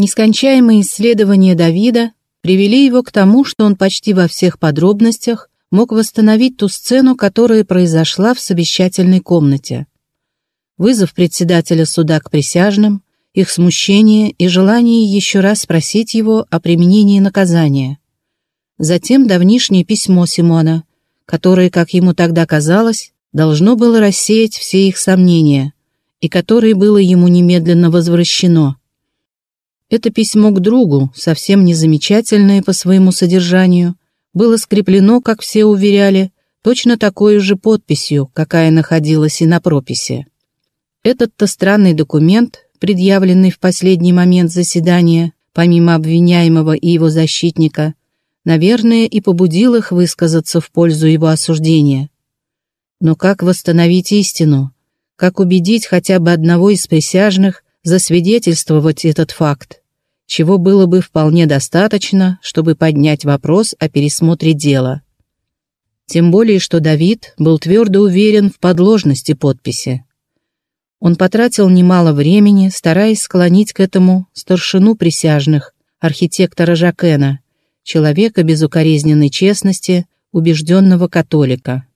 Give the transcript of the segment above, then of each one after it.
Нескончаемые исследования Давида привели его к тому, что он почти во всех подробностях мог восстановить ту сцену, которая произошла в совещательной комнате. Вызов председателя суда к присяжным, их смущение и желание еще раз спросить его о применении наказания. Затем давнишнее письмо Симона, которое, как ему тогда казалось, должно было рассеять все их сомнения, и которое было ему немедленно возвращено. Это письмо к другу, совсем незамечательное по своему содержанию, было скреплено, как все уверяли, точно такой же подписью, какая находилась и на прописи. Этот-то странный документ, предъявленный в последний момент заседания, помимо обвиняемого и его защитника, наверное, и побудил их высказаться в пользу его осуждения. Но как восстановить истину? Как убедить хотя бы одного из присяжных засвидетельствовать этот факт? чего было бы вполне достаточно, чтобы поднять вопрос о пересмотре дела. Тем более, что Давид был твердо уверен в подложности подписи. Он потратил немало времени, стараясь склонить к этому старшину присяжных, архитектора Жакена, человека безукоризненной честности, убежденного католика.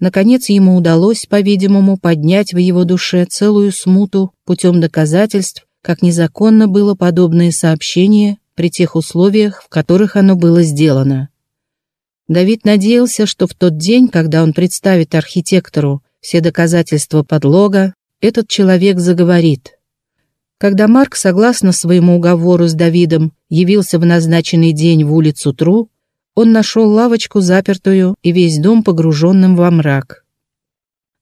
Наконец ему удалось, по-видимому, поднять в его душе целую смуту путем доказательств, как незаконно было подобное сообщение при тех условиях, в которых оно было сделано. Давид надеялся, что в тот день, когда он представит архитектору все доказательства подлога, этот человек заговорит. Когда Марк, согласно своему уговору с Давидом, явился в назначенный день в улицу Тру, он нашел лавочку запертую и весь дом погруженным во мрак.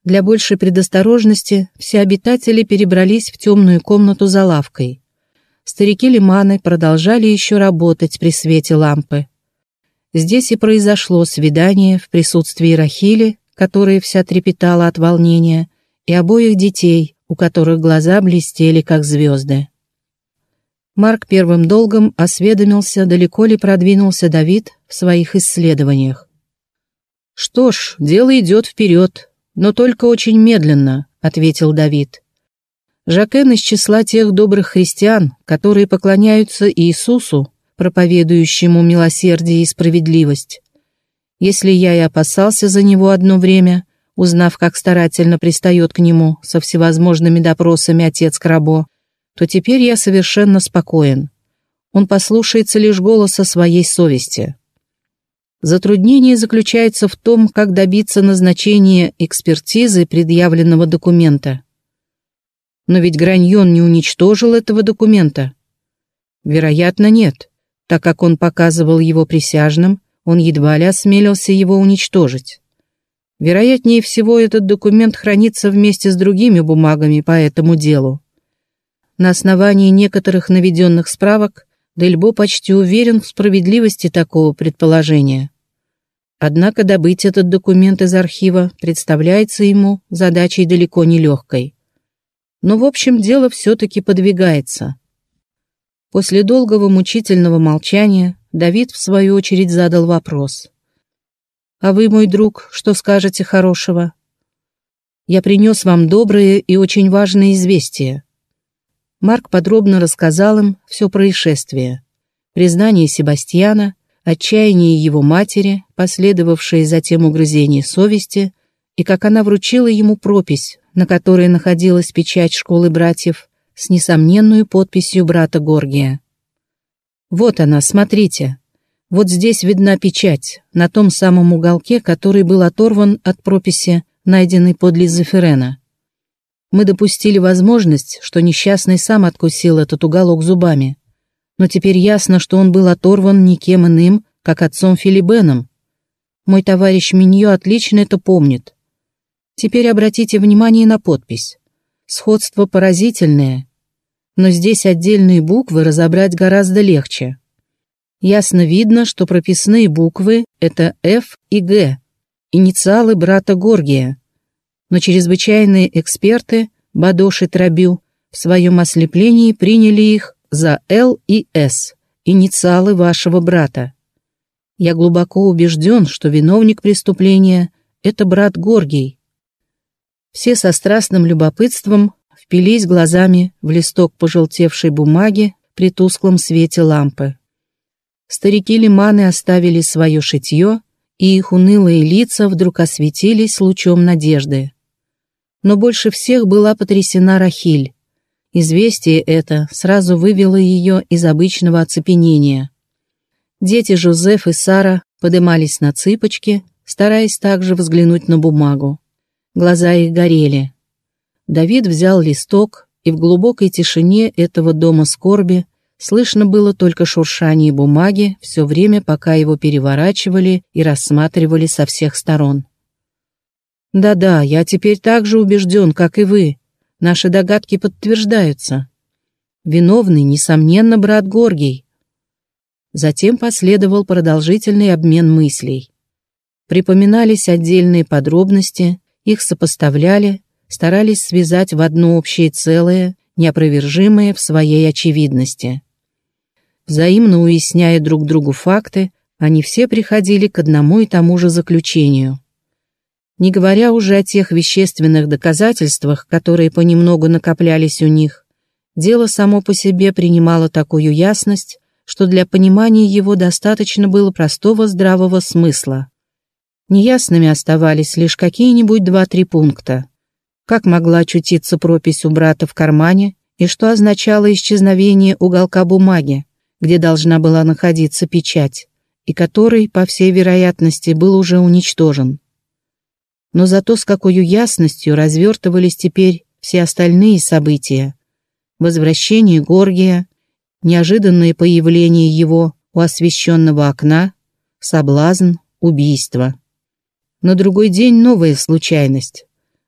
Для большей предосторожности все обитатели перебрались в темную комнату за лавкой. Старики-лиманы продолжали еще работать при свете лампы. Здесь и произошло свидание в присутствии Рахили, которая вся трепетала от волнения, и обоих детей, у которых глаза блестели, как звезды. Марк первым долгом осведомился, далеко ли продвинулся Давид в своих исследованиях. «Что ж, дело идет вперед», «Но только очень медленно», — ответил Давид. Жакен из числа тех добрых христиан, которые поклоняются Иисусу, проповедующему милосердие и справедливость. Если я и опасался за него одно время, узнав, как старательно пристает к нему со всевозможными допросами отец Крабо, то теперь я совершенно спокоен. Он послушается лишь голоса своей совести. Затруднение заключается в том, как добиться назначения экспертизы предъявленного документа. Но ведь Граньон не уничтожил этого документа. Вероятно, нет, так как он показывал его присяжным, он едва ли осмелился его уничтожить. Вероятнее всего, этот документ хранится вместе с другими бумагами по этому делу. На основании некоторых наведенных справок Дельбо почти уверен в справедливости такого предположения. Однако добыть этот документ из архива представляется ему задачей далеко не легкой. Но, в общем, дело все-таки подвигается. После долгого мучительного молчания Давид, в свою очередь, задал вопрос. «А вы, мой друг, что скажете хорошего?» «Я принес вам доброе и очень важное известие». Марк подробно рассказал им все происшествие. Признание Себастьяна — отчаяние его матери, последовавшее затем угрызение совести, и как она вручила ему пропись, на которой находилась печать школы братьев с несомненную подписью брата Горгия. «Вот она, смотрите. Вот здесь видна печать, на том самом уголке, который был оторван от прописи, найденной подле Зефирена. Мы допустили возможность, что несчастный сам откусил этот уголок зубами но теперь ясно, что он был оторван никем иным, как отцом Филибеном. Мой товарищ Миньо отлично это помнит. Теперь обратите внимание на подпись. Сходство поразительное, но здесь отдельные буквы разобрать гораздо легче. Ясно видно, что прописные буквы — это F и G, инициалы брата Горгия. Но чрезвычайные эксперты, Бадош и Трабю, в своем ослеплении приняли их за Л и С, инициалы вашего брата. Я глубоко убежден, что виновник преступления — это брат Горгий. Все со страстным любопытством впились глазами в листок пожелтевшей бумаги, при тусклом свете лампы. Старики-лиманы оставили свое шитье, и их унылые лица вдруг осветились лучом надежды. Но больше всех была потрясена Рахиль. Известие это сразу вывело ее из обычного оцепенения. Дети Жозеф и Сара подымались на цыпочки, стараясь также взглянуть на бумагу. Глаза их горели. Давид взял листок, и в глубокой тишине этого дома скорби слышно было только шуршание бумаги все время, пока его переворачивали и рассматривали со всех сторон. «Да-да, я теперь так же убежден, как и вы. Наши догадки подтверждаются. Виновный, несомненно, брат Горгий». Затем последовал продолжительный обмен мыслей. Припоминались отдельные подробности, их сопоставляли, старались связать в одно общее целое, неопровержимое в своей очевидности. Взаимно уясняя друг другу факты, они все приходили к одному и тому же заключению. Не говоря уже о тех вещественных доказательствах, которые понемногу накоплялись у них, дело само по себе принимало такую ясность, что для понимания его достаточно было простого здравого смысла. Неясными оставались лишь какие-нибудь два-три пункта. Как могла очутиться пропись у брата в кармане и что означало исчезновение уголка бумаги, где должна была находиться печать, и который, по всей вероятности, был уже уничтожен. Но зато с какой ясностью развертывались теперь все остальные события. Возвращение Горгия, неожиданное появление его у освещенного окна, соблазн, убийство. На другой день новая случайность.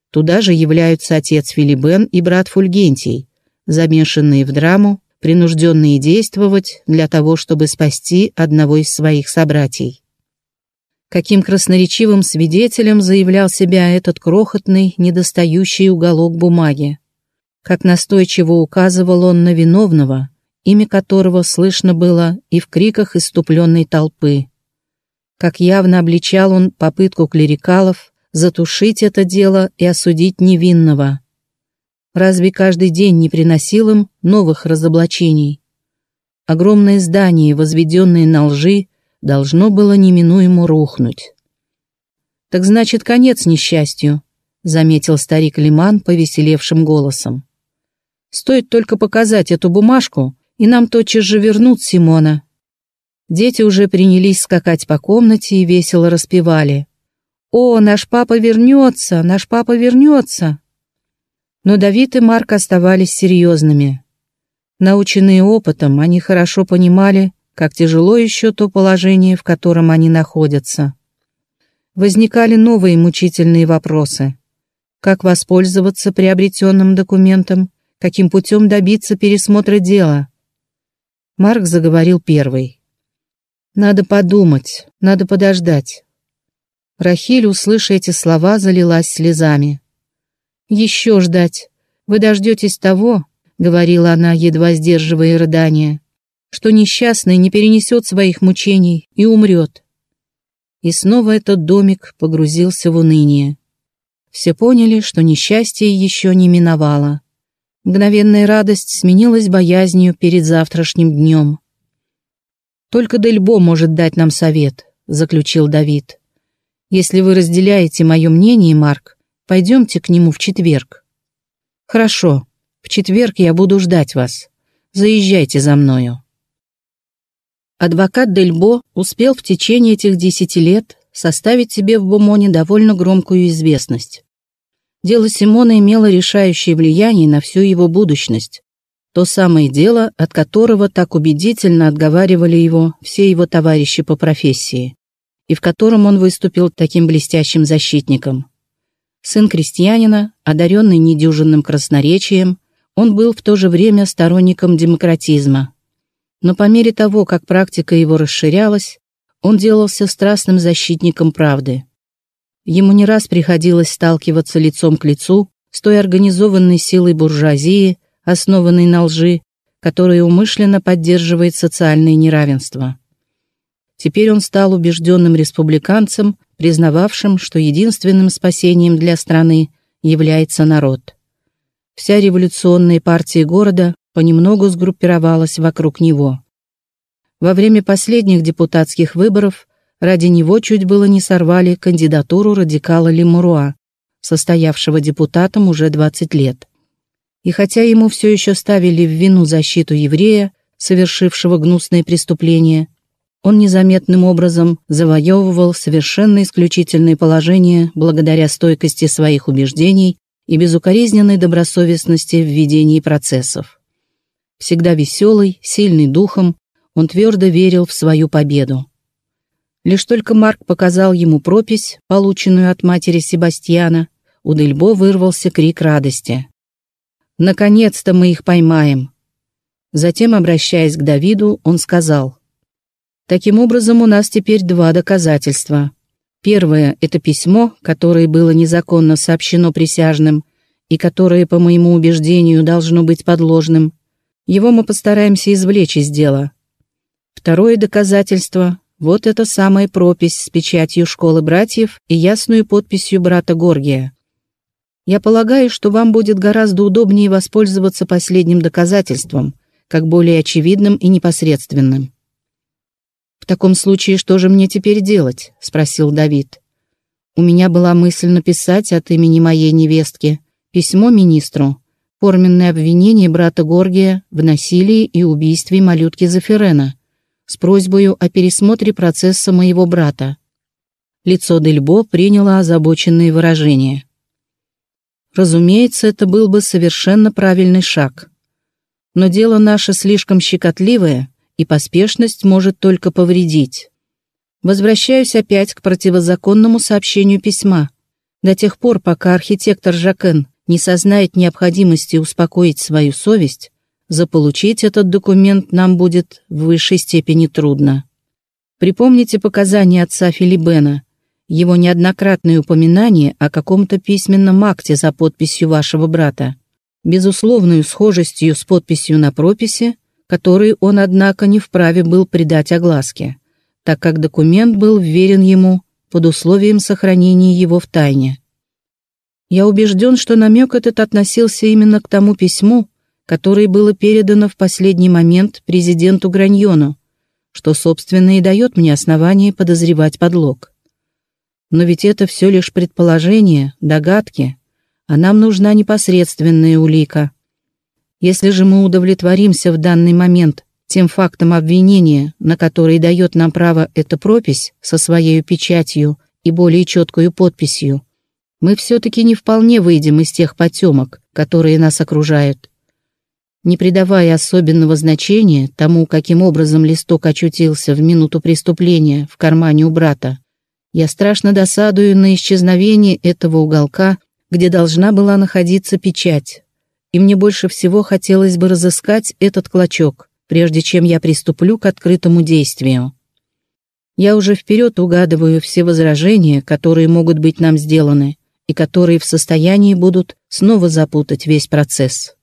Туда же являются отец Филибен и брат Фульгентий, замешанные в драму, принужденные действовать для того, чтобы спасти одного из своих собратьей. Каким красноречивым свидетелем заявлял себя этот крохотный, недостающий уголок бумаги. Как настойчиво указывал он на виновного, имя которого слышно было и в криках иступленной толпы как явно обличал он попытку клерикалов затушить это дело и осудить невинного. Разве каждый день не приносил им новых разоблачений? Огромное здание, возведенное на лжи, должно было неминуемо рухнуть. «Так значит, конец несчастью», — заметил старик Лиман повеселевшим голосом. «Стоит только показать эту бумажку, и нам тотчас же вернут Симона, Дети уже принялись скакать по комнате и весело распевали. «О, наш папа вернется! Наш папа вернется!» Но Давид и Марк оставались серьезными. Наученные опытом, они хорошо понимали, как тяжело еще то положение, в котором они находятся. Возникали новые мучительные вопросы. Как воспользоваться приобретенным документом? Каким путем добиться пересмотра дела? Марк заговорил первый. Надо подумать, надо подождать. Рахиль, услыша эти слова, залилась слезами. «Еще ждать. Вы дождетесь того, — говорила она, едва сдерживая рыдания, — что несчастный не перенесет своих мучений и умрет». И снова этот домик погрузился в уныние. Все поняли, что несчастье еще не миновало. Мгновенная радость сменилась боязнью перед завтрашним днем. «Только Дельбо может дать нам совет», — заключил Давид. «Если вы разделяете мое мнение, Марк, пойдемте к нему в четверг». «Хорошо. В четверг я буду ждать вас. Заезжайте за мною». Адвокат Дельбо успел в течение этих десяти лет составить себе в Бумоне довольно громкую известность. Дело Симона имело решающее влияние на всю его будущность, то самое дело, от которого так убедительно отговаривали его все его товарищи по профессии, и в котором он выступил таким блестящим защитником. Сын крестьянина, одаренный недюжинным красноречием, он был в то же время сторонником демократизма. Но по мере того, как практика его расширялась, он делался страстным защитником правды. Ему не раз приходилось сталкиваться лицом к лицу с той организованной силой буржуазии, основанный на лжи, который умышленно поддерживает социальное неравенство. Теперь он стал убежденным республиканцем, признававшим, что единственным спасением для страны является народ. Вся революционная партия города понемногу сгруппировалась вокруг него. Во время последних депутатских выборов ради него чуть было не сорвали кандидатуру радикала Лемуруа, состоявшего депутатом уже 20 лет. И хотя ему все еще ставили в вину защиту еврея, совершившего гнусные преступления, он незаметным образом завоевывал совершенно исключительное положение благодаря стойкости своих убеждений и безукоризненной добросовестности в ведении процессов. Всегда веселый, сильный духом, он твердо верил в свою победу. Лишь только Марк показал ему пропись, полученную от матери Себастьяна, у Дельбо вырвался крик радости. «Наконец-то мы их поймаем!» Затем, обращаясь к Давиду, он сказал, «Таким образом, у нас теперь два доказательства. Первое – это письмо, которое было незаконно сообщено присяжным и которое, по моему убеждению, должно быть подложным. Его мы постараемся извлечь из дела. Второе доказательство – вот эта самая пропись с печатью школы братьев и ясную подписью брата Горгия. Я полагаю, что вам будет гораздо удобнее воспользоваться последним доказательством, как более очевидным и непосредственным. «В таком случае что же мне теперь делать?» – спросил Давид. «У меня была мысль написать от имени моей невестки письмо министру, форменное обвинение брата Горгия в насилии и убийстве малютки Зафирена, с просьбой о пересмотре процесса моего брата. Лицо Дельбо приняло озабоченные выражения. Разумеется, это был бы совершенно правильный шаг. Но дело наше слишком щекотливое, и поспешность может только повредить. Возвращаюсь опять к противозаконному сообщению письма. До тех пор, пока архитектор Жакен не сознает необходимости успокоить свою совесть, заполучить этот документ нам будет в высшей степени трудно. Припомните показания отца Филибена, его неоднократные упоминания о каком-то письменном акте за подписью вашего брата, безусловную схожестью с подписью на прописи, который он, однако, не вправе был придать огласке, так как документ был вверен ему под условием сохранения его в тайне. Я убежден, что намек этот относился именно к тому письму, которое было передано в последний момент президенту Граньону, что, собственно, и дает мне основание подозревать подлог. Но ведь это все лишь предположение, догадки, а нам нужна непосредственная улика. Если же мы удовлетворимся в данный момент тем фактом обвинения, на который дает нам право эта пропись со своей печатью и более четкой подписью, мы все-таки не вполне выйдем из тех потемок, которые нас окружают. Не придавая особенного значения тому, каким образом листок очутился в минуту преступления в кармане у брата, я страшно досадую на исчезновение этого уголка, где должна была находиться печать. И мне больше всего хотелось бы разыскать этот клочок, прежде чем я приступлю к открытому действию. Я уже вперед угадываю все возражения, которые могут быть нам сделаны, и которые в состоянии будут снова запутать весь процесс.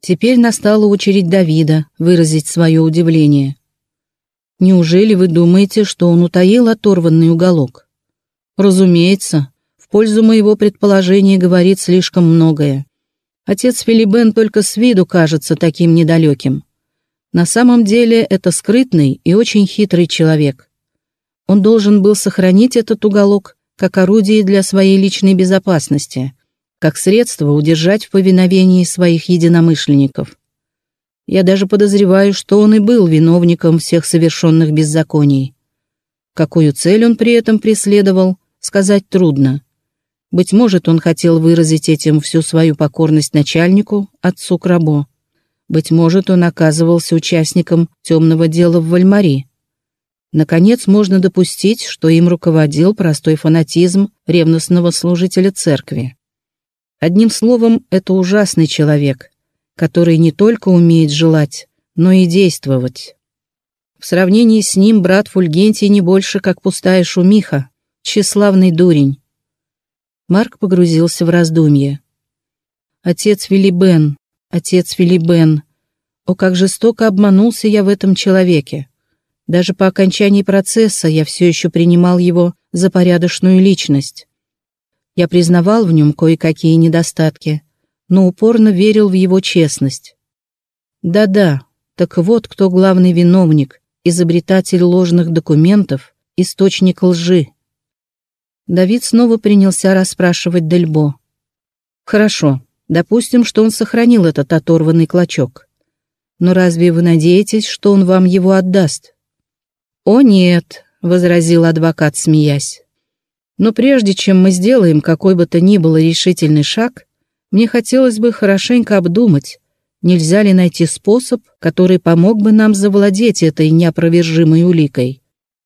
Теперь настала очередь Давида выразить свое удивление. Неужели вы думаете, что он утаил оторванный уголок? Разумеется, в пользу моего предположения говорит слишком многое. Отец Филибен только с виду кажется таким недалеким. На самом деле это скрытный и очень хитрый человек. Он должен был сохранить этот уголок как орудие для своей личной безопасности, как средство удержать в повиновении своих единомышленников. Я даже подозреваю, что он и был виновником всех совершенных беззаконий. Какую цель он при этом преследовал, сказать трудно. Быть может, он хотел выразить этим всю свою покорность начальнику, отцу Крабо. Быть может, он оказывался участником темного дела в Вальмари. Наконец, можно допустить, что им руководил простой фанатизм ревностного служителя церкви. Одним словом, это ужасный человек, который не только умеет желать, но и действовать. В сравнении с ним брат Фульгентий не больше, как пустая шумиха, тщеславный дурень. Марк погрузился в раздумье. «Отец Филибен, отец Филибен, о, как жестоко обманулся я в этом человеке. Даже по окончании процесса я все еще принимал его за порядочную личность. Я признавал в нем кое-какие недостатки, но упорно верил в его честность. Да-да, так вот кто главный виновник, изобретатель ложных документов, источник лжи. Давид снова принялся расспрашивать Дельбо. Хорошо, допустим, что он сохранил этот оторванный клочок. Но разве вы надеетесь, что он вам его отдаст? О нет, возразил адвокат, смеясь. Но прежде чем мы сделаем какой бы то ни было решительный шаг, мне хотелось бы хорошенько обдумать, нельзя ли найти способ, который помог бы нам завладеть этой неопровержимой уликой.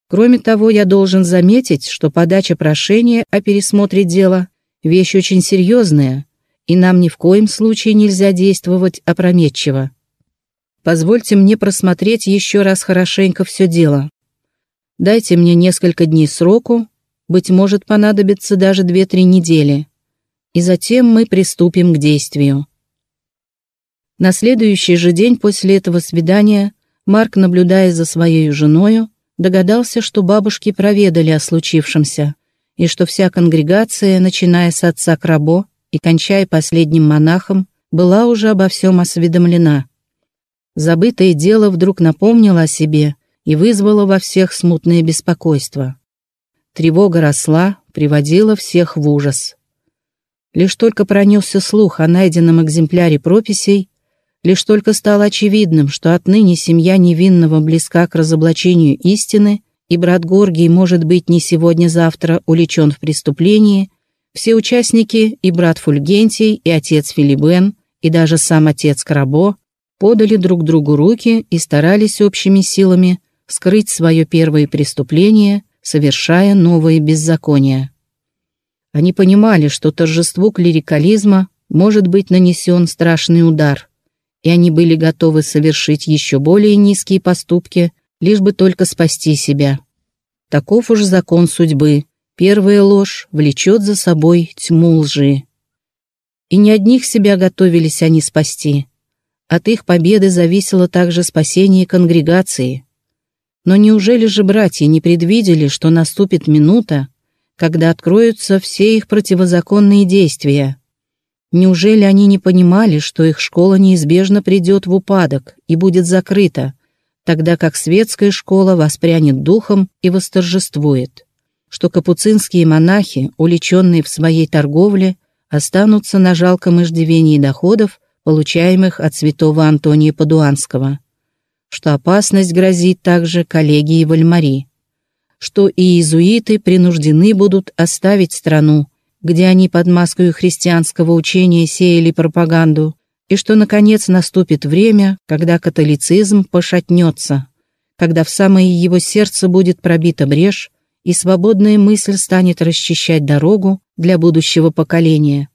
Кроме того, я должен заметить, что подача прошения о пересмотре дела – вещь очень серьезная, и нам ни в коем случае нельзя действовать опрометчиво. Позвольте мне просмотреть еще раз хорошенько все дело. Дайте мне несколько дней сроку, быть может, понадобится даже две-три недели. И затем мы приступим к действию. На следующий же день после этого свидания Марк, наблюдая за своей женою, догадался, что бабушки проведали о случившемся, и что вся конгрегация, начиная с отца Крабо и кончая последним монахом, была уже обо всем осведомлена. Забытое дело вдруг напомнило о себе и вызвало во всех смутное беспокойство. Тревога росла, приводила всех в ужас. Лишь только пронесся слух о найденном экземпляре прописей, лишь только стало очевидным, что отныне семья невинного близка к разоблачению истины, и брат Горгий может быть не сегодня-завтра уличен в преступлении, все участники, и брат Фульгентий, и отец Филибен, и даже сам отец Крабо, подали друг другу руки и старались общими силами скрыть свое первое преступление – совершая новые беззакония. Они понимали, что торжеству клерикализма может быть нанесен страшный удар, и они были готовы совершить еще более низкие поступки, лишь бы только спасти себя. Таков уж закон судьбы. Первая ложь влечет за собой тьму лжи. И не одних себя готовились они спасти. От их победы зависело также спасение конгрегации – но неужели же братья не предвидели, что наступит минута, когда откроются все их противозаконные действия? Неужели они не понимали, что их школа неизбежно придет в упадок и будет закрыта, тогда как светская школа воспрянет духом и восторжествует? Что капуцинские монахи, уличенные в своей торговле, останутся на жалком иждивении доходов, получаемых от святого Антония Падуанского – что опасность грозит также коллегии Вальмари, что и иезуиты принуждены будут оставить страну, где они под маской христианского учения сеяли пропаганду, и что, наконец, наступит время, когда католицизм пошатнется, когда в самое его сердце будет пробита брешь, и свободная мысль станет расчищать дорогу для будущего поколения.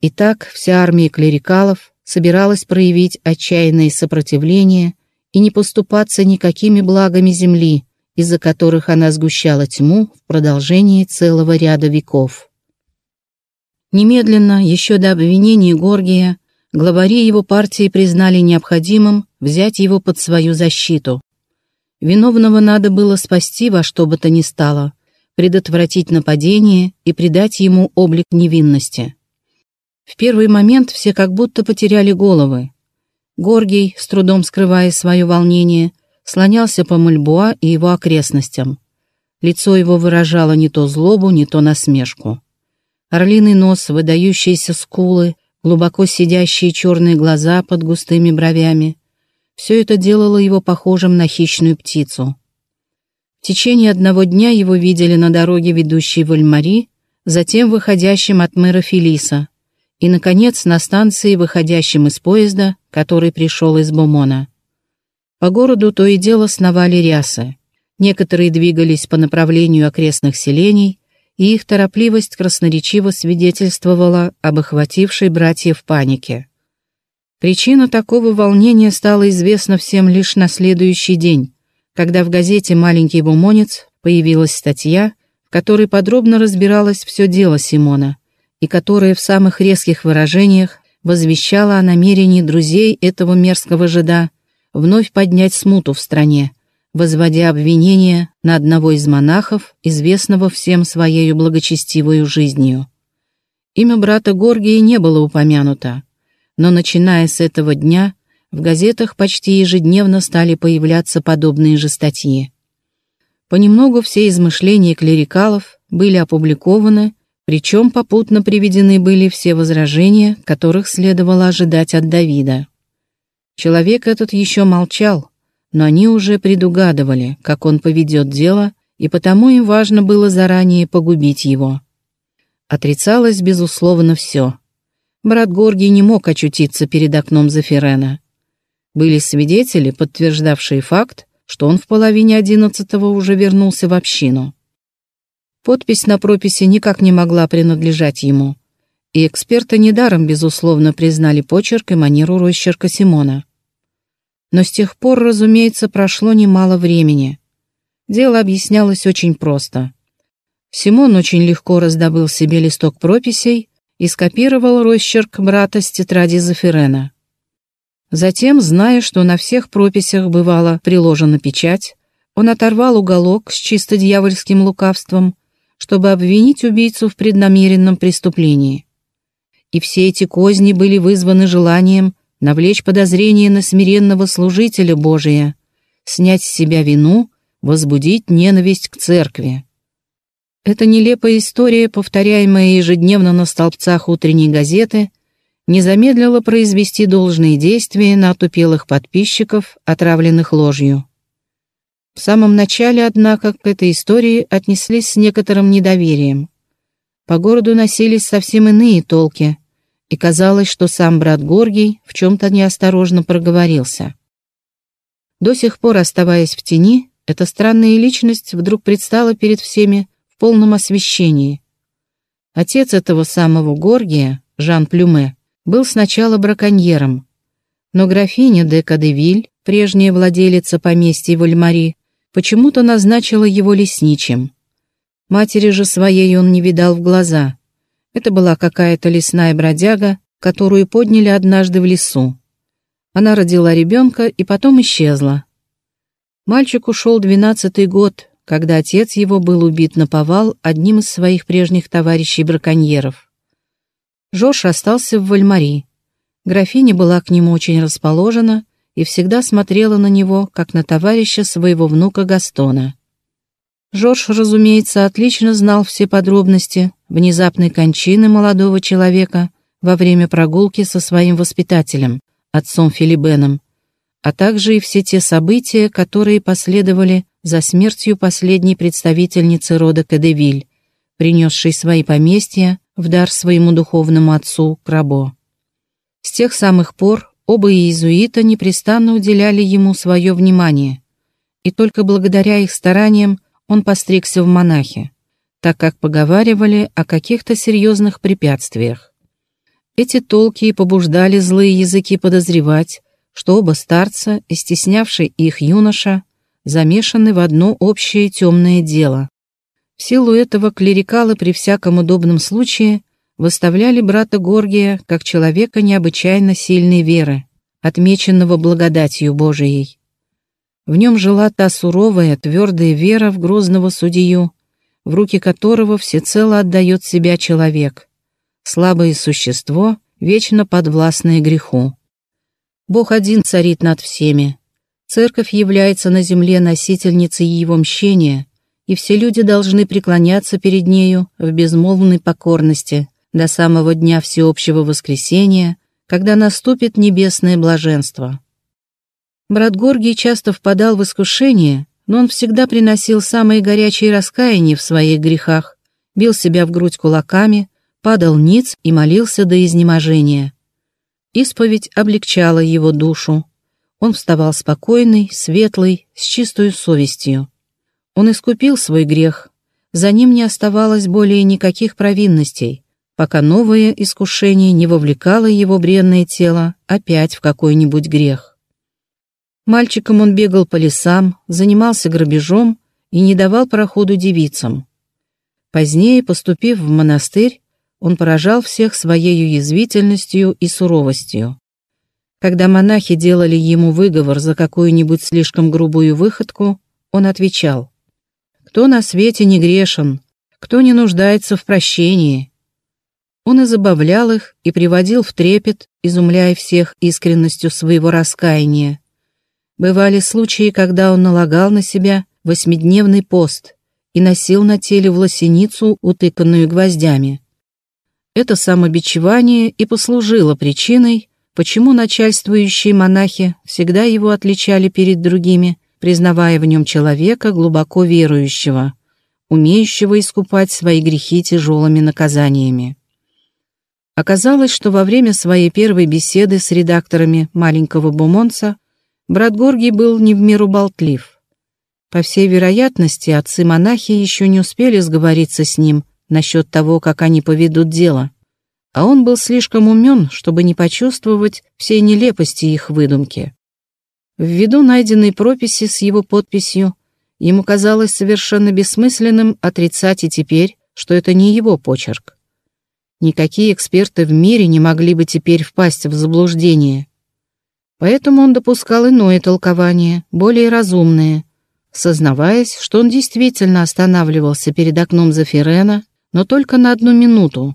Итак, вся армия клерикалов, собиралась проявить отчаянное сопротивление и не поступаться никакими благами земли, из-за которых она сгущала тьму в продолжении целого ряда веков. Немедленно, еще до обвинения Горгия, главари его партии признали необходимым взять его под свою защиту. Виновного надо было спасти во что бы то ни стало, предотвратить нападение и придать ему облик невинности. В первый момент все как будто потеряли головы. Горгий, с трудом скрывая свое волнение, слонялся по Мальбуа и его окрестностям. Лицо его выражало не то злобу, не то насмешку. Орлиный нос, выдающиеся скулы, глубоко сидящие черные глаза под густыми бровями — все это делало его похожим на хищную птицу. В течение одного дня его видели на дороге, ведущей в Альмари, затем выходящим от мэра Фелиса, и, наконец, на станции, выходящем из поезда, который пришел из Бумона. По городу то и дело сновали рясы. Некоторые двигались по направлению окрестных селений, и их торопливость красноречиво свидетельствовала об охватившей братьев панике. Причина такого волнения стала известна всем лишь на следующий день, когда в газете «Маленький бумонец» появилась статья, в которой подробно разбиралось все дело Симона – и которая в самых резких выражениях возвещала о намерении друзей этого мерзкого жида вновь поднять смуту в стране, возводя обвинения на одного из монахов, известного всем своей благочестивой жизнью. Имя брата Горгия не было упомянуто, но начиная с этого дня в газетах почти ежедневно стали появляться подобные же статьи. Понемногу все измышления клерикалов были опубликованы, причем попутно приведены были все возражения, которых следовало ожидать от Давида. Человек этот еще молчал, но они уже предугадывали, как он поведет дело, и потому им важно было заранее погубить его. Отрицалось, безусловно, все. Брат Горгий не мог очутиться перед окном Зафирена. Были свидетели, подтверждавшие факт, что он в половине одиннадцатого уже вернулся в общину. Подпись на прописи никак не могла принадлежать ему, и эксперты недаром, безусловно, признали почерк и манеру росчерка Симона. Но с тех пор, разумеется, прошло немало времени. Дело объяснялось очень просто. Симон очень легко раздобыл себе листок прописей и скопировал росчерк брата с тетради Зафирена. Затем, зная, что на всех прописях бывала приложена печать, он оторвал уголок с чисто дьявольским лукавством, чтобы обвинить убийцу в преднамеренном преступлении. И все эти козни были вызваны желанием навлечь подозрение на смиренного служителя Божия, снять с себя вину, возбудить ненависть к церкви. Эта нелепая история, повторяемая ежедневно на столбцах утренней газеты, не замедлила произвести должные действия на отупелых подписчиков, отравленных ложью. В самом начале, однако, к этой истории отнеслись с некоторым недоверием. По городу носились совсем иные толки, и казалось, что сам брат Горгий в чем-то неосторожно проговорился. До сих пор, оставаясь в тени, эта странная личность вдруг предстала перед всеми в полном освещении. Отец этого самого Горгия, Жан Плюме, был сначала браконьером, но графиня де Кадевиль, прежняя владелица поместья Вальмари, почему-то назначила его лесничим. Матери же своей он не видал в глаза. Это была какая-то лесная бродяга, которую подняли однажды в лесу. Она родила ребенка и потом исчезла. Мальчик ушел двенадцатый год, когда отец его был убит на повал одним из своих прежних товарищей-браконьеров. Жорж остался в Вальмари. Графиня была к нему очень расположена и всегда смотрела на него, как на товарища своего внука Гастона. Жорж, разумеется, отлично знал все подробности внезапной кончины молодого человека во время прогулки со своим воспитателем, отцом Филибеном, а также и все те события, которые последовали за смертью последней представительницы рода Кадевиль, принесшей свои поместья в дар своему духовному отцу Крабо. С тех самых пор оба иезуита непрестанно уделяли ему свое внимание, и только благодаря их стараниям он постригся в монахи, так как поговаривали о каких-то серьезных препятствиях. Эти толки и побуждали злые языки подозревать, что оба старца и стеснявший их юноша замешаны в одно общее темное дело. В силу этого клерикалы при всяком удобном случае выставляли брата Горгия как человека необычайно сильной веры, отмеченного благодатью Божией. В нем жила та суровая, твердая вера в грозного судью, в руки которого всецело отдает себя человек, слабое существо, вечно подвластное греху. Бог один царит над всеми. Церковь является на земле носительницей его мщения, и все люди должны преклоняться перед нею в безмолвной покорности до самого дня всеобщего воскресения, когда наступит небесное блаженство. Брат Горгий часто впадал в искушение, но он всегда приносил самые горячие раскаяния в своих грехах, бил себя в грудь кулаками, падал ниц и молился до изнеможения. Исповедь облегчала его душу. Он вставал спокойный, светлый, с чистой совестью. Он искупил свой грех, за ним не оставалось более никаких провинностей, пока новое искушение не вовлекало его бренное тело опять в какой-нибудь грех. Мальчиком он бегал по лесам, занимался грабежом и не давал проходу девицам. Позднее, поступив в монастырь, он поражал всех своей язвительностью и суровостью. Когда монахи делали ему выговор за какую-нибудь слишком грубую выходку, он отвечал кто на свете не грешен, кто не нуждается в прощении. Он и забавлял их, и приводил в трепет, изумляя всех искренностью своего раскаяния. Бывали случаи, когда он налагал на себя восьмидневный пост и носил на теле власеницу, утыканную гвоздями. Это самобичевание и послужило причиной, почему начальствующие монахи всегда его отличали перед другими, признавая в нем человека глубоко верующего, умеющего искупать свои грехи тяжелыми наказаниями. Оказалось, что во время своей первой беседы с редакторами маленького Бумонца брат Горгий был не в меру болтлив. По всей вероятности, отцы-монахи еще не успели сговориться с ним насчет того, как они поведут дело, а он был слишком умен, чтобы не почувствовать всей нелепости их выдумки. Ввиду найденной прописи с его подписью, ему казалось совершенно бессмысленным отрицать и теперь, что это не его почерк. Никакие эксперты в мире не могли бы теперь впасть в заблуждение. Поэтому он допускал иное толкование, более разумное, сознаваясь, что он действительно останавливался перед окном Зафирена, но только на одну минуту,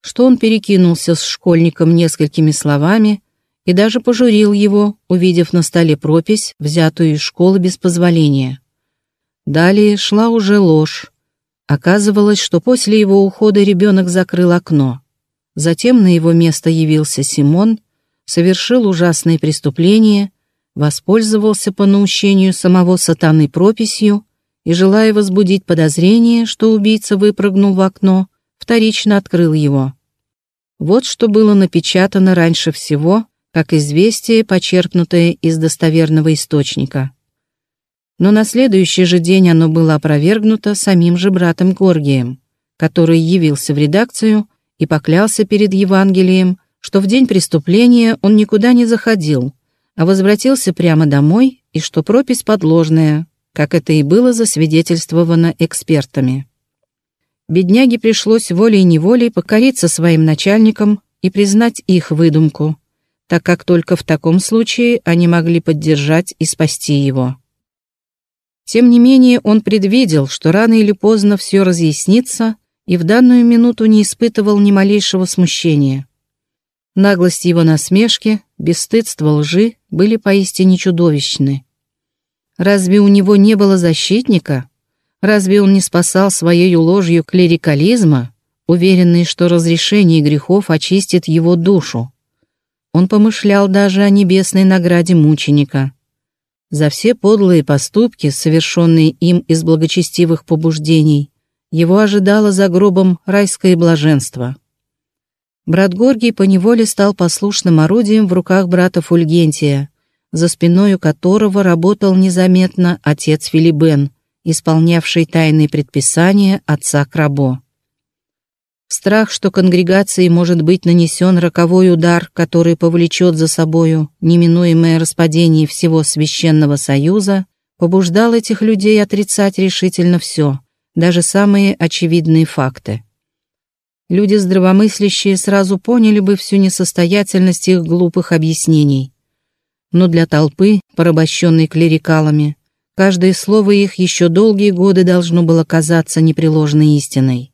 что он перекинулся с школьником несколькими словами и даже пожурил его, увидев на столе пропись, взятую из школы без позволения. Далее шла уже ложь, Оказывалось, что после его ухода ребенок закрыл окно. Затем на его место явился Симон, совершил ужасные преступления, воспользовался по наущению самого сатаны прописью и, желая возбудить подозрение, что убийца выпрыгнул в окно, вторично открыл его. Вот что было напечатано раньше всего, как известие, почерпнутое из достоверного источника но на следующий же день оно было опровергнуто самим же братом Горгием, который явился в редакцию и поклялся перед Евангелием, что в день преступления он никуда не заходил, а возвратился прямо домой и что пропись подложная, как это и было засвидетельствовано экспертами. Бедняге пришлось волей-неволей покориться своим начальникам и признать их выдумку, так как только в таком случае они могли поддержать и спасти его. Тем не менее, он предвидел, что рано или поздно все разъяснится, и в данную минуту не испытывал ни малейшего смущения. Наглость его насмешки, бесстыдство лжи были поистине чудовищны. Разве у него не было защитника? Разве он не спасал своей ложью клерикализма, уверенный, что разрешение грехов очистит его душу? Он помышлял даже о небесной награде мученика. За все подлые поступки, совершенные им из благочестивых побуждений, его ожидало за гробом райское блаженство. Брат Горгий поневоле стал послушным орудием в руках брата Фульгентия, за спиною которого работал незаметно отец Филибен, исполнявший тайные предписания отца Крабо. Страх, что конгрегации может быть нанесен роковой удар, который повлечет за собою неминуемое распадение всего священного союза, побуждал этих людей отрицать решительно все, даже самые очевидные факты. Люди здравомыслящие сразу поняли бы всю несостоятельность их глупых объяснений. Но для толпы, порабощенной клерикалами, каждое слово их еще долгие годы должно было казаться непреложной истиной.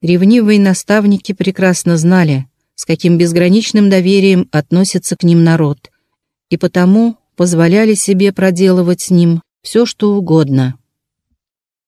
Ревнивые наставники прекрасно знали, с каким безграничным доверием относится к ним народ, и потому позволяли себе проделывать с ним все, что угодно.